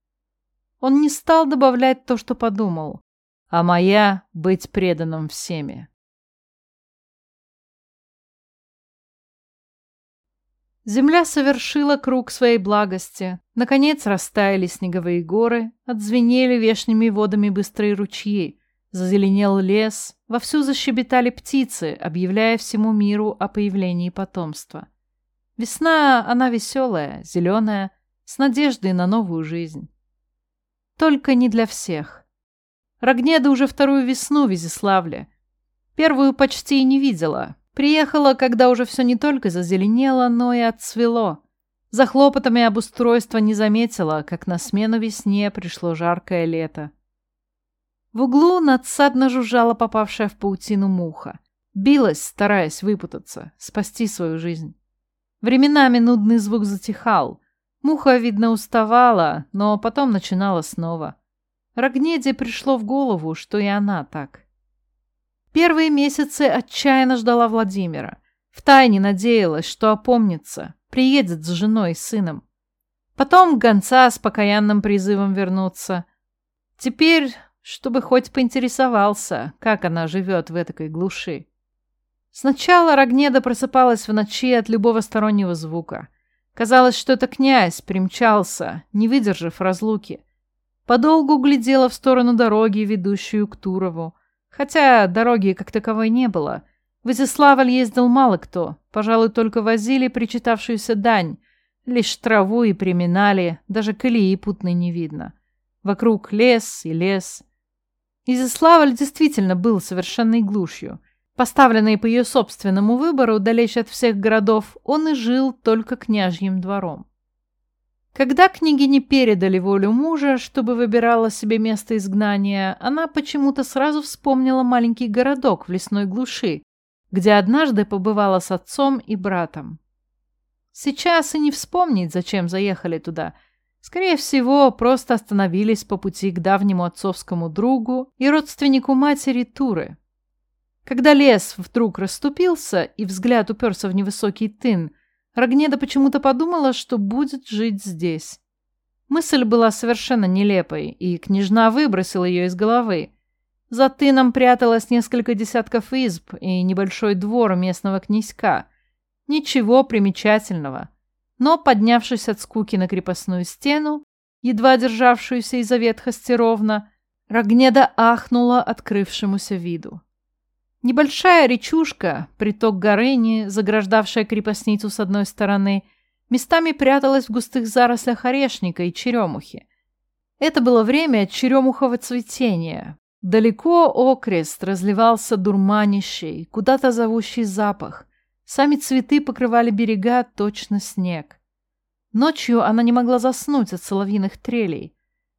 Он не стал добавлять то, что подумал. А моя — быть преданным всеми. Земля совершила круг своей благости. Наконец растаяли снеговые горы, отзвенели вешними водами быстрые ручьи, зазеленел лес, вовсю защебетали птицы, объявляя всему миру о появлении потомства. Весна, она веселая, зеленая, с надеждой на новую жизнь. Только не для всех. Рогнеда уже вторую весну в Изяславле. Первую почти и не видела. Приехала, когда уже все не только зазеленело, но и отцвело. За хлопотами обустройства не заметила, как на смену весне пришло жаркое лето. В углу надсадно жужжала попавшая в паутину муха. Билась, стараясь выпутаться, спасти свою жизнь. Временами нудный звук затихал. Муха, видно, уставала, но потом начинала снова. Рогнеде пришло в голову, что и она так. Первые месяцы отчаянно ждала Владимира. Втайне надеялась, что опомнится, приедет с женой и сыном. Потом гонца с покаянным призывом вернуться. Теперь, чтобы хоть поинтересовался, как она живет в этой глуши. Сначала Рогнеда просыпалась в ночи от любого стороннего звука. Казалось, что это князь примчался, не выдержав разлуки. Подолгу глядела в сторону дороги, ведущую к Турову. Хотя дороги как таковой не было. В Изяславль ездил мало кто, пожалуй, только возили причитавшуюся дань. Лишь траву и приминали, даже колеи путной не видно. Вокруг лес и лес. Изяславль действительно был совершенной глушью. Поставленный по ее собственному выбору, далече от всех городов, он и жил только княжьим двором. Когда княгине передали волю мужа, чтобы выбирала себе место изгнания, она почему-то сразу вспомнила маленький городок в лесной глуши, где однажды побывала с отцом и братом. Сейчас и не вспомнить, зачем заехали туда. Скорее всего, просто остановились по пути к давнему отцовскому другу и родственнику матери Туры, когда лес вдруг расступился, и взгляд уперся в невысокий тын, Рогнеда почему-то подумала, что будет жить здесь. Мысль была совершенно нелепой, и княжна выбросила ее из головы. За тыном пряталось несколько десятков изб и небольшой двор местного князька. Ничего примечательного. Но, поднявшись от скуки на крепостную стену, едва державшуюся из-за ветхости ровно, Рогнеда ахнула открывшемуся виду. Небольшая речушка, приток Горыни, заграждавшая крепостницу с одной стороны, местами пряталась в густых зарослях орешника и черемухи. Это было время черемухового цветения. Далеко окрест разливался дурманящий, куда-то зовущий запах. Сами цветы покрывали берега точно снег. Ночью она не могла заснуть от соловьиных трелей.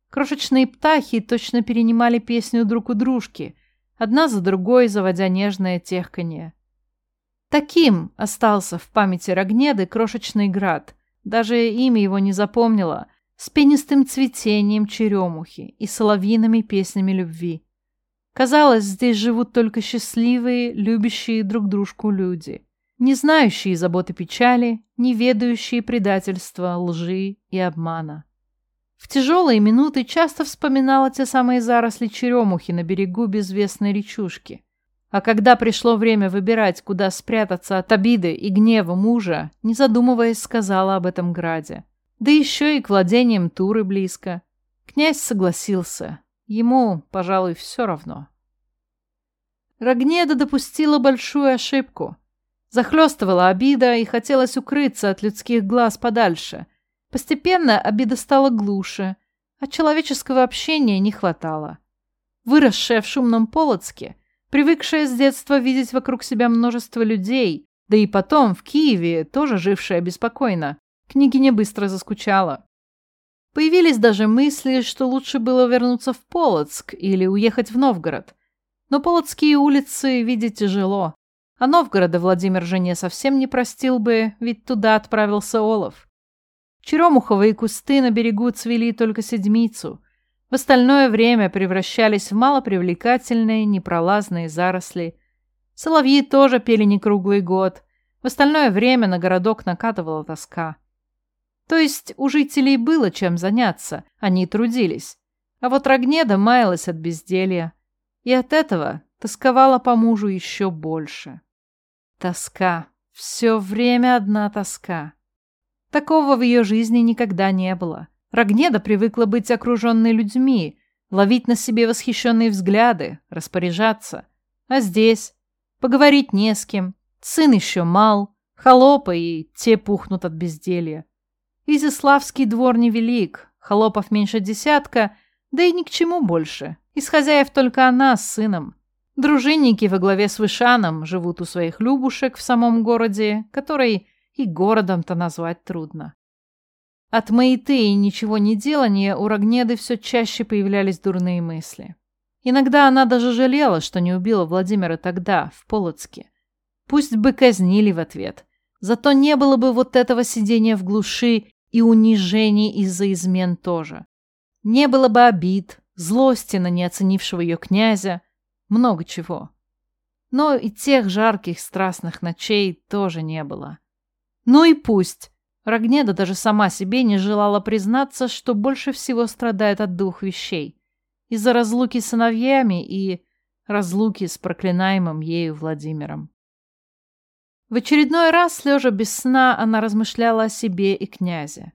Крошечные птахи точно перенимали песню друг у дружки, одна за другой заводя нежное техканье. Таким остался в памяти Рогнеды крошечный град. Даже имя его не запомнила, с пенистым цветением черемухи и соловьиными песнями любви. Казалось, здесь живут только счастливые, любящие друг дружку люди, не знающие заботы печали, не ведающие предательства, лжи и обмана. В тяжелые минуты часто вспоминала те самые заросли черемухи на берегу безвестной речушки. А когда пришло время выбирать, куда спрятаться от обиды и гнева мужа, не задумываясь, сказала об этом граде. Да еще и к владениям Туры близко. Князь согласился, Ему, пожалуй, все равно. Рогнеда допустила большую ошибку. Захлестывала обида и хотелось укрыться от людских глаз подальше. Постепенно обида стала глуше, а человеческого общения не хватало. Выросшая в шумном Полоцке, привыкшая с детства видеть вокруг себя множество людей, да и потом в Киеве, тоже жившая беспокойно, княгиня быстро заскучала. Появились даже мысли, что лучше было вернуться в Полоцк или уехать в Новгород. Но полоцкие улицы видеть тяжело. А Новгорода Владимир жене совсем не простил бы, ведь туда отправился Олов. Черемуховые кусты на берегу цвели только седмицу. В остальное время превращались в малопривлекательные, непролазные заросли. Соловьи тоже пели не круглый год. В остальное время на городок накатывала тоска. То есть у жителей было чем заняться, они трудились. А вот Рогнеда маялась от безделья. И от этого тосковала по мужу еще больше. Тоска. Все время одна тоска. Такого в ее жизни никогда не было. Рогнеда привыкла быть окруженной людьми, ловить на себе восхищенные взгляды, распоряжаться. А здесь поговорить не с кем. Сын еще мал, холопы и те пухнут от безделья. Изяславский двор невелик, холопов меньше десятка, да и ни к чему больше. Из хозяев только она с сыном. Дружинники во главе с Вышаном живут у своих любушек в самом городе, который и городом-то назвать трудно. От маяты и ничего не делания у Рогнеды все чаще появлялись дурные мысли. Иногда она даже жалела, что не убила Владимира тогда, в Полоцке. Пусть бы казнили в ответ. Зато не было бы вот этого сидения в глуши и унижений из-за измен тоже. Не было бы обид, злости на неоценившего ее князя, много чего. Но и тех жарких страстных ночей тоже не было. Ну и пусть. Рогнеда даже сама себе не желала признаться, что больше всего страдает от двух вещей. Из-за разлуки с сыновьями и разлуки с проклинаемым ею Владимиром. В очередной раз, лежа без сна, она размышляла о себе и князе.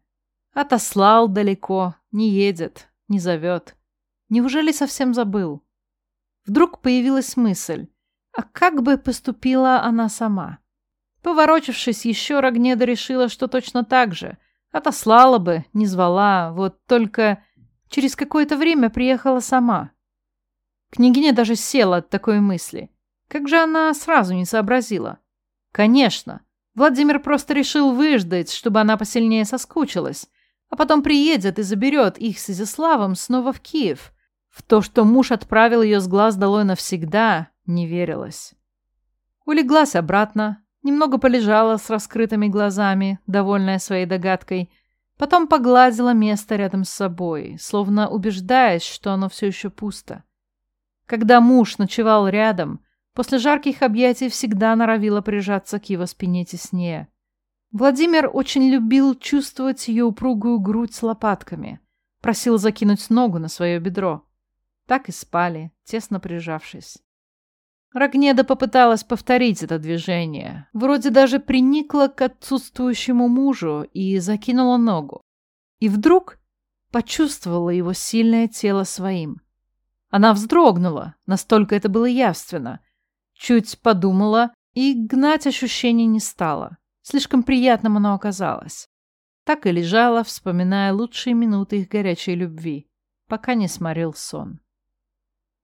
Отослал далеко, не едет, не зовет. Неужели совсем забыл? Вдруг появилась мысль, а как бы поступила она сама? Поворочившись еще, Рогнеда решила, что точно так же. Отослала бы, не звала, вот только через какое-то время приехала сама. Княгиня даже села от такой мысли. Как же она сразу не сообразила? Конечно. Владимир просто решил выждать, чтобы она посильнее соскучилась, а потом приедет и заберет их с Изяславом снова в Киев. В то, что муж отправил ее с глаз долой навсегда, не верилось. Улеглась обратно, немного полежала с раскрытыми глазами, довольная своей догадкой, потом погладила место рядом с собой, словно убеждаясь, что оно все еще пусто. Когда муж ночевал рядом, После жарких объятий всегда норовила прижаться к его спине теснее. Владимир очень любил чувствовать ее упругую грудь с лопатками. Просил закинуть ногу на свое бедро. Так и спали, тесно прижавшись. Рогнеда попыталась повторить это движение. Вроде даже приникла к отсутствующему мужу и закинула ногу. И вдруг почувствовала его сильное тело своим. Она вздрогнула, настолько это было явственно, Чуть подумала, и гнать ощущений не стала. Слишком приятным оно оказалось. Так и лежала, вспоминая лучшие минуты их горячей любви, пока не сморил сон.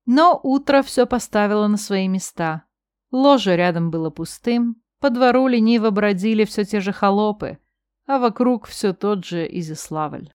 Но утро все поставило на свои места. Ложе рядом было пустым, по двору лениво бродили все те же холопы, а вокруг все тот же Изяславль.